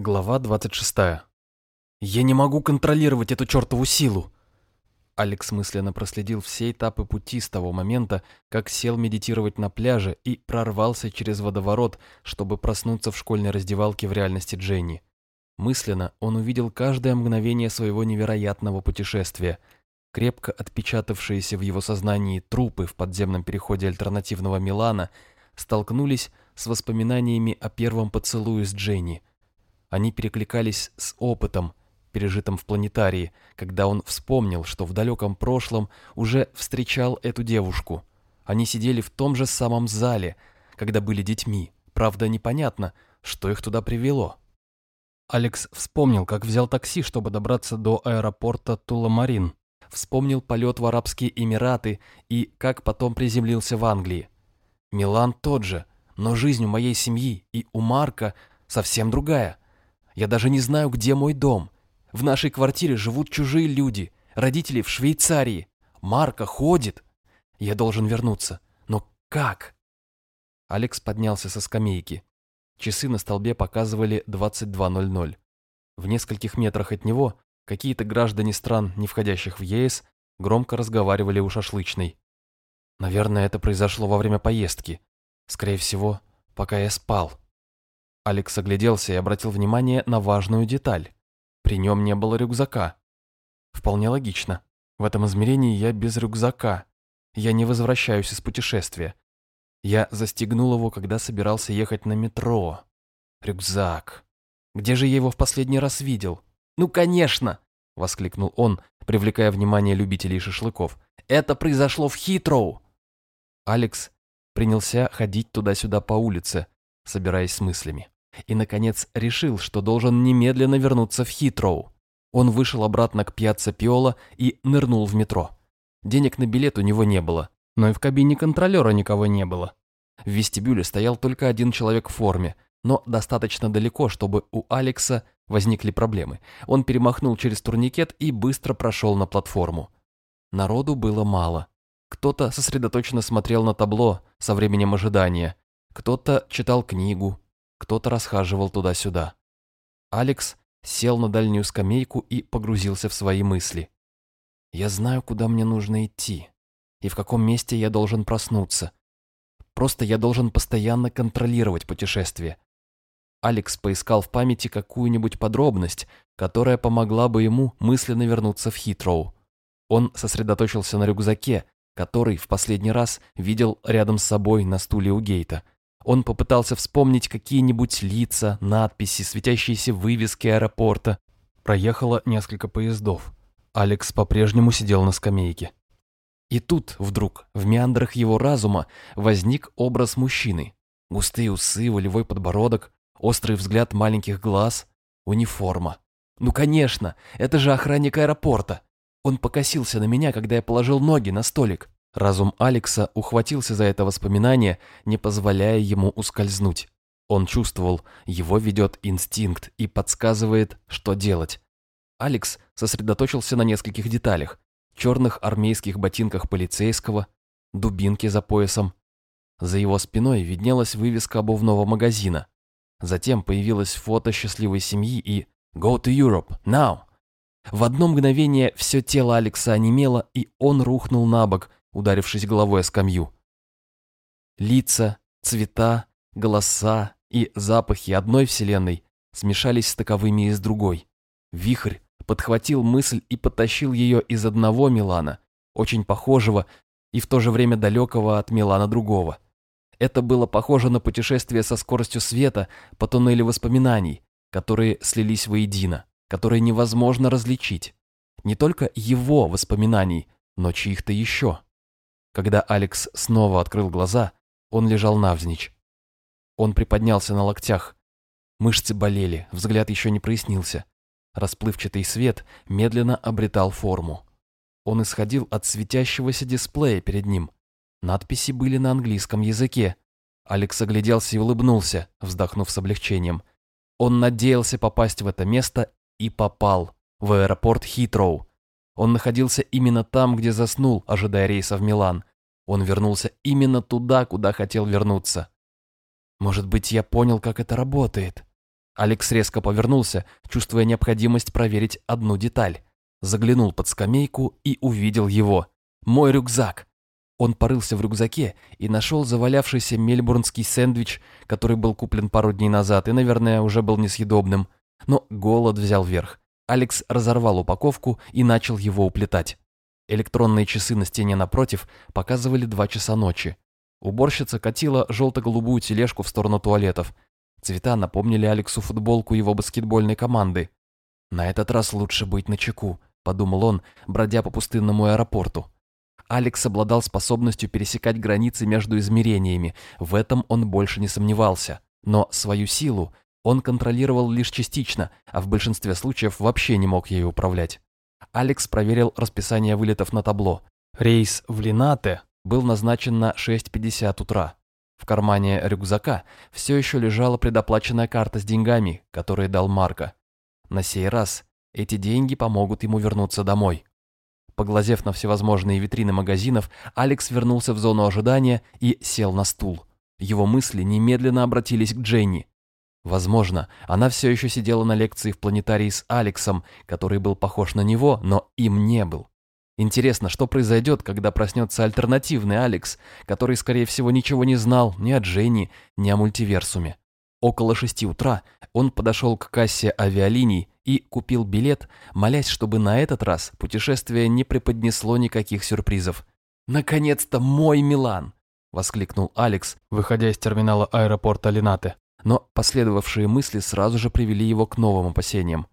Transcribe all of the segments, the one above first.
Глава 26. «Я не могу контролировать эту чертову силу!» Алекс мысленно проследил все этапы пути с того момента, как сел медитировать на пляже и прорвался через водоворот, чтобы проснуться в школьной раздевалке в реальности Дженни. Мысленно он увидел каждое мгновение своего невероятного путешествия. Крепко отпечатавшиеся в его сознании трупы в подземном переходе альтернативного Милана столкнулись с воспоминаниями о первом поцелуе с Дженни – они перекликались с опытом, пережитым в планетарии, когда он вспомнил, что в далеком прошлом уже встречал эту девушку. Они сидели в том же самом зале, когда были детьми. Правда, непонятно, что их туда привело. Алекс вспомнил, как взял такси, чтобы добраться до аэропорта Туламарин. Вспомнил полет в Арабские Эмираты и как потом приземлился в Англии. Милан тот же, но жизнь у моей семьи и у Марка совсем другая – я даже не знаю, где мой дом. В нашей квартире живут чужие люди, родители в Швейцарии. Марка ходит. Я должен вернуться. Но как? Алекс поднялся со скамейки. Часы на столбе показывали 22.00. В нескольких метрах от него какие-то граждане стран, не входящих в ЕС, громко разговаривали у шашлычной. Наверное, это произошло во время поездки. Скорее всего, пока я спал. Алекс огляделся и обратил внимание на важную деталь. При нем не было рюкзака. Вполне логично. В этом измерении я без рюкзака. Я не возвращаюсь из путешествия. Я застегнул его, когда собирался ехать на метро. Рюкзак. Где же я его в последний раз видел? Ну, конечно! Воскликнул он, привлекая внимание любителей шашлыков. Это произошло в Хитроу! Алекс принялся ходить туда-сюда по улице, собираясь с мыслями и, наконец, решил, что должен немедленно вернуться в Хитроу. Он вышел обратно к пьяцца Пиола и нырнул в метро. Денег на билет у него не было, но и в кабине контролера никого не было. В вестибюле стоял только один человек в форме, но достаточно далеко, чтобы у Алекса возникли проблемы. Он перемахнул через турникет и быстро прошел на платформу. Народу было мало. Кто-то сосредоточенно смотрел на табло со временем ожидания, кто-то читал книгу, кто-то расхаживал туда-сюда. Алекс сел на дальнюю скамейку и погрузился в свои мысли. «Я знаю, куда мне нужно идти и в каком месте я должен проснуться. Просто я должен постоянно контролировать путешествие». Алекс поискал в памяти какую-нибудь подробность, которая помогла бы ему мысленно вернуться в Хитроу. Он сосредоточился на рюкзаке, который в последний раз видел рядом с собой на стуле у гейта – он попытался вспомнить какие-нибудь лица, надписи, светящиеся вывески аэропорта. Проехало несколько поездов. Алекс по-прежнему сидел на скамейке. И тут, вдруг, в меандрах его разума возник образ мужчины. Густые усы, волевой подбородок, острый взгляд маленьких глаз, униформа. Ну, конечно, это же охранник аэропорта. Он покосился на меня, когда я положил ноги на столик. Разум Алекса ухватился за это воспоминание, не позволяя ему ускользнуть. Он чувствовал, его ведет инстинкт и подсказывает, что делать. Алекс сосредоточился на нескольких деталях. Черных армейских ботинках полицейского, дубинке за поясом. За его спиной виднелась вывеска обувного магазина. Затем появилось фото счастливой семьи и «Go to Europe, now!». В одно мгновение все тело Алекса онемело, и он рухнул на бок, ударившись головой о скамью. Лица, цвета, голоса и запахи одной вселенной смешались с таковыми из другой. Вихрь подхватил мысль и потащил ее из одного Милана, очень похожего и в то же время далекого от Милана другого. Это было похоже на путешествие со скоростью света по туннелю воспоминаний, которые слились воедино, которые невозможно различить. Не только его воспоминаний, но чьих-то еще. Когда Алекс снова открыл глаза, он лежал навзничь. Он приподнялся на локтях. Мышцы болели, взгляд еще не прояснился. Расплывчатый свет медленно обретал форму. Он исходил от светящегося дисплея перед ним. Надписи были на английском языке. Алекс огляделся и улыбнулся, вздохнув с облегчением. Он надеялся попасть в это место и попал, в аэропорт Хитроу. Он находился именно там, где заснул, ожидая рейса в Милан. Он вернулся именно туда, куда хотел вернуться. Может быть, я понял, как это работает. Алекс резко повернулся, чувствуя необходимость проверить одну деталь. Заглянул под скамейку и увидел его. Мой рюкзак. Он порылся в рюкзаке и нашел завалявшийся мельбурнский сэндвич, который был куплен пару дней назад и, наверное, уже был несъедобным. Но голод взял верх. Алекс разорвал упаковку и начал его уплетать. Электронные часы на стене напротив показывали два часа ночи. Уборщица катила желто-голубую тележку в сторону туалетов. Цвета напомнили Алексу футболку его баскетбольной команды. «На этот раз лучше быть начеку», — подумал он, бродя по пустынному аэропорту. Алекс обладал способностью пересекать границы между измерениями, в этом он больше не сомневался. Но свою силу он контролировал лишь частично, а в большинстве случаев вообще не мог ею управлять. Алекс проверил расписание вылетов на табло. Рейс в Линате был назначен на 6.50 утра. В кармане рюкзака все еще лежала предоплаченная карта с деньгами, которые дал Марко. На сей раз эти деньги помогут ему вернуться домой. Поглазев на всевозможные витрины магазинов, Алекс вернулся в зону ожидания и сел на стул. Его мысли немедленно обратились к Дженни. Возможно, она все еще сидела на лекции в планетарии с Алексом, который был похож на него, но им не был. Интересно, что произойдет, когда проснется альтернативный Алекс, который, скорее всего, ничего не знал ни о Дженни, ни о мультиверсуме. Около шести утра он подошел к кассе авиалиний и купил билет, молясь, чтобы на этот раз путешествие не преподнесло никаких сюрпризов. «Наконец-то мой Милан!» — воскликнул Алекс, выходя из терминала аэропорта Линате. Но последовавшие мысли сразу же привели его к новым опасениям.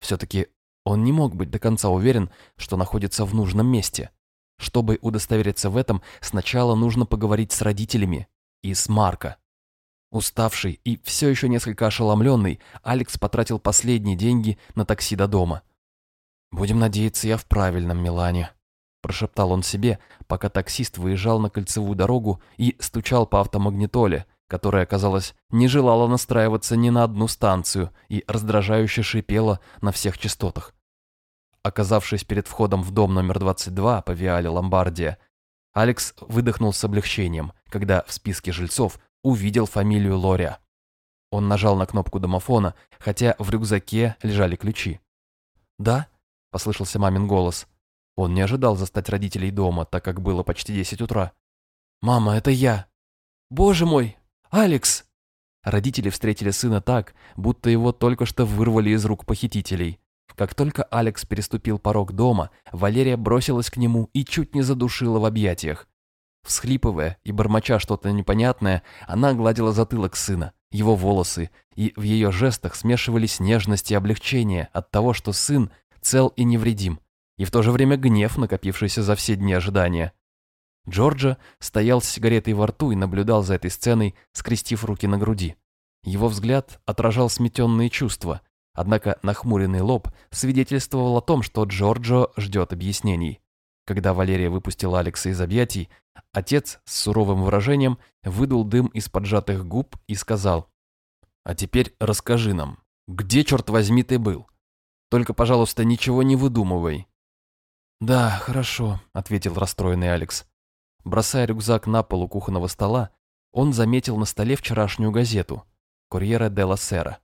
Все-таки он не мог быть до конца уверен, что находится в нужном месте. Чтобы удостовериться в этом, сначала нужно поговорить с родителями и с Марко. Уставший и все еще несколько ошеломленный, Алекс потратил последние деньги на такси до дома. «Будем надеяться, я в правильном Милане», – прошептал он себе, пока таксист выезжал на кольцевую дорогу и стучал по автомагнитоле, которая, казалось, не желала настраиваться ни на одну станцию и раздражающе шипела на всех частотах. Оказавшись перед входом в дом номер 22 по Виале Ломбардия, Алекс выдохнул с облегчением, когда в списке жильцов увидел фамилию Лоря. Он нажал на кнопку домофона, хотя в рюкзаке лежали ключи. «Да?» – послышался мамин голос. Он не ожидал застать родителей дома, так как было почти 10 утра. «Мама, это я!» «Боже мой! Алекс!» Родители встретили сына так, будто его только что вырвали из рук похитителей. Как только Алекс переступил порог дома, Валерия бросилась к нему и чуть не задушила в объятиях. Всхлипывая и бормоча что-то непонятное, она гладила затылок сына, его волосы, и в ее жестах смешивались нежность и облегчение от того, что сын цел и невредим, и в то же время гнев, накопившийся за все дни ожидания. Джорджа стоял с сигаретой во рту и наблюдал за этой сценой, скрестив руки на груди. Его взгляд отражал сметенные чувства, Однако нахмуренный лоб свидетельствовал о том, что Джорджо ждет объяснений. Когда Валерия выпустила Алекса из объятий, отец с суровым выражением выдул дым из поджатых губ и сказал, «А теперь расскажи нам, где, черт возьми, ты был? Только, пожалуйста, ничего не выдумывай». «Да, хорошо», — ответил расстроенный Алекс. Бросая рюкзак на полу кухонного стола, он заметил на столе вчерашнюю газету «Курьера де ла Сера».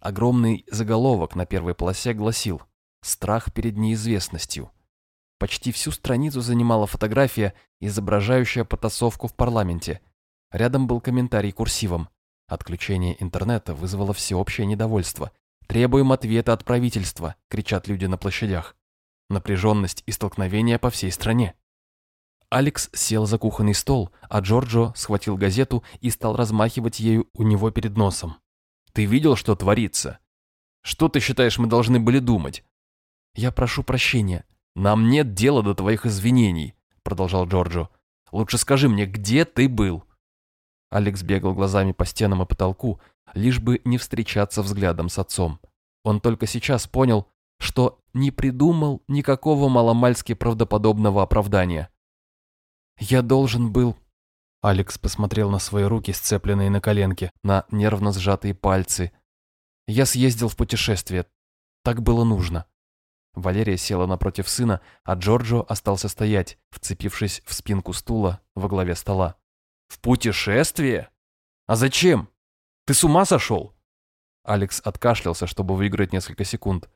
Огромный заголовок на первой полосе гласил «Страх перед неизвестностью». Почти всю страницу занимала фотография, изображающая потасовку в парламенте. Рядом был комментарий курсивом. Отключение интернета вызвало всеобщее недовольство. «Требуем ответа от правительства», — кричат люди на площадях. Напряженность и столкновения по всей стране. Алекс сел за кухонный стол, а Джорджо схватил газету и стал размахивать ею у него перед носом. Ты видел, что творится? Что ты считаешь, мы должны были думать? Я прошу прощения. Нам нет дела до твоих извинений, продолжал Джорджо. Лучше скажи мне, где ты был? Алекс бегал глазами по стенам и потолку, лишь бы не встречаться взглядом с отцом. Он только сейчас понял, что не придумал никакого маломальски правдоподобного оправдания. «Я должен был Алекс посмотрел на свои руки, сцепленные на коленке, на нервно сжатые пальцы. «Я съездил в путешествие. Так было нужно». Валерия села напротив сына, а Джорджо остался стоять, вцепившись в спинку стула во главе стола. «В путешествие? А зачем? Ты с ума сошел?» Алекс откашлялся, чтобы выиграть несколько секунд.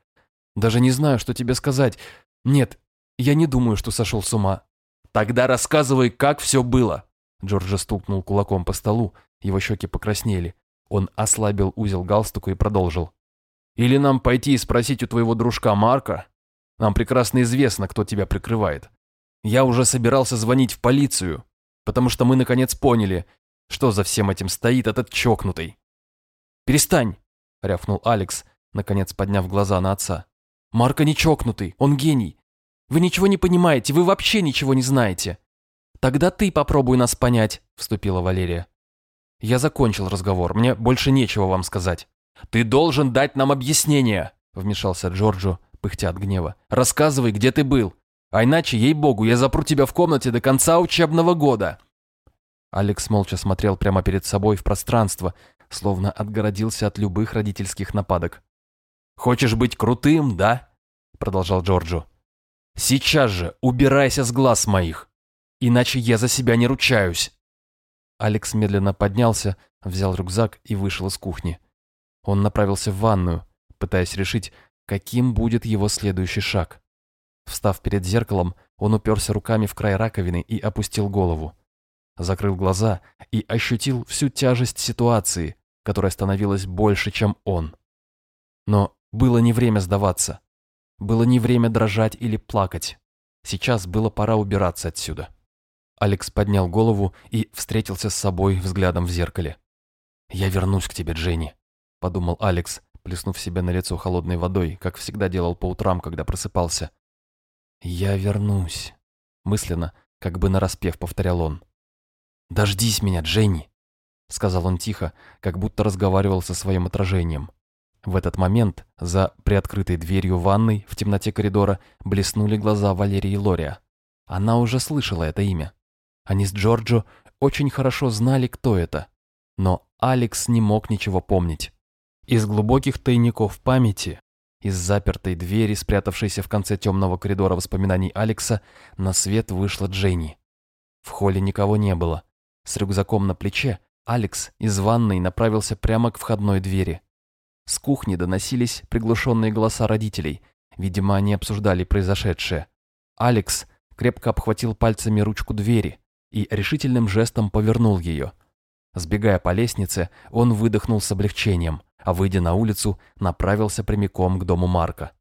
«Даже не знаю, что тебе сказать. Нет, я не думаю, что сошел с ума». «Тогда рассказывай, как все было!» Джорджа стукнул кулаком по столу, его щеки покраснели. Он ослабил узел галстука и продолжил. «Или нам пойти и спросить у твоего дружка Марка? Нам прекрасно известно, кто тебя прикрывает. Я уже собирался звонить в полицию, потому что мы наконец поняли, что за всем этим стоит этот чокнутый. «Перестань!» — рявкнул Алекс, наконец подняв глаза на отца. «Марка не чокнутый, он гений. Вы ничего не понимаете, вы вообще ничего не знаете». «Тогда ты попробуй нас понять», — вступила Валерия. «Я закончил разговор, мне больше нечего вам сказать». «Ты должен дать нам объяснение», — вмешался Джорджо, пыхтя от гнева. «Рассказывай, где ты был. А иначе, ей-богу, я запру тебя в комнате до конца учебного года». Алекс молча смотрел прямо перед собой в пространство, словно отгородился от любых родительских нападок. «Хочешь быть крутым, да?» — продолжал Джорджо. «Сейчас же убирайся с глаз моих, иначе я за себя не ручаюсь». Алекс медленно поднялся, взял рюкзак и вышел из кухни. Он направился в ванную, пытаясь решить, каким будет его следующий шаг. Встав перед зеркалом, он уперся руками в край раковины и опустил голову. Закрыл глаза и ощутил всю тяжесть ситуации, которая становилась больше, чем он. Но было не время сдаваться. Было не время дрожать или плакать. Сейчас было пора убираться отсюда. Алекс поднял голову и встретился с собой взглядом в зеркале. «Я вернусь к тебе, Дженни», — подумал Алекс, плеснув себе на лицо холодной водой, как всегда делал по утрам, когда просыпался. «Я вернусь», — мысленно, как бы нараспев повторял он. «Дождись меня, Дженни», — сказал он тихо, как будто разговаривал со своим отражением. В этот момент за приоткрытой дверью ванной в темноте коридора блеснули глаза Валерии Лория. Она уже слышала это имя. Они с Джорджо очень хорошо знали, кто это. Но Алекс не мог ничего помнить. Из глубоких тайников памяти из запертой двери, спрятавшейся в конце темного коридора воспоминаний Алекса, на свет вышла Дженни. В холле никого не было. С рюкзаком на плече Алекс из ванной направился прямо к входной двери. С кухни доносились приглушенные голоса родителей. Видимо, они обсуждали произошедшее. Алекс крепко обхватил пальцами ручку двери и решительным жестом повернул ее. Сбегая по лестнице, он выдохнул с облегчением а выйдя на улицу, направился прямиком к дому Марка.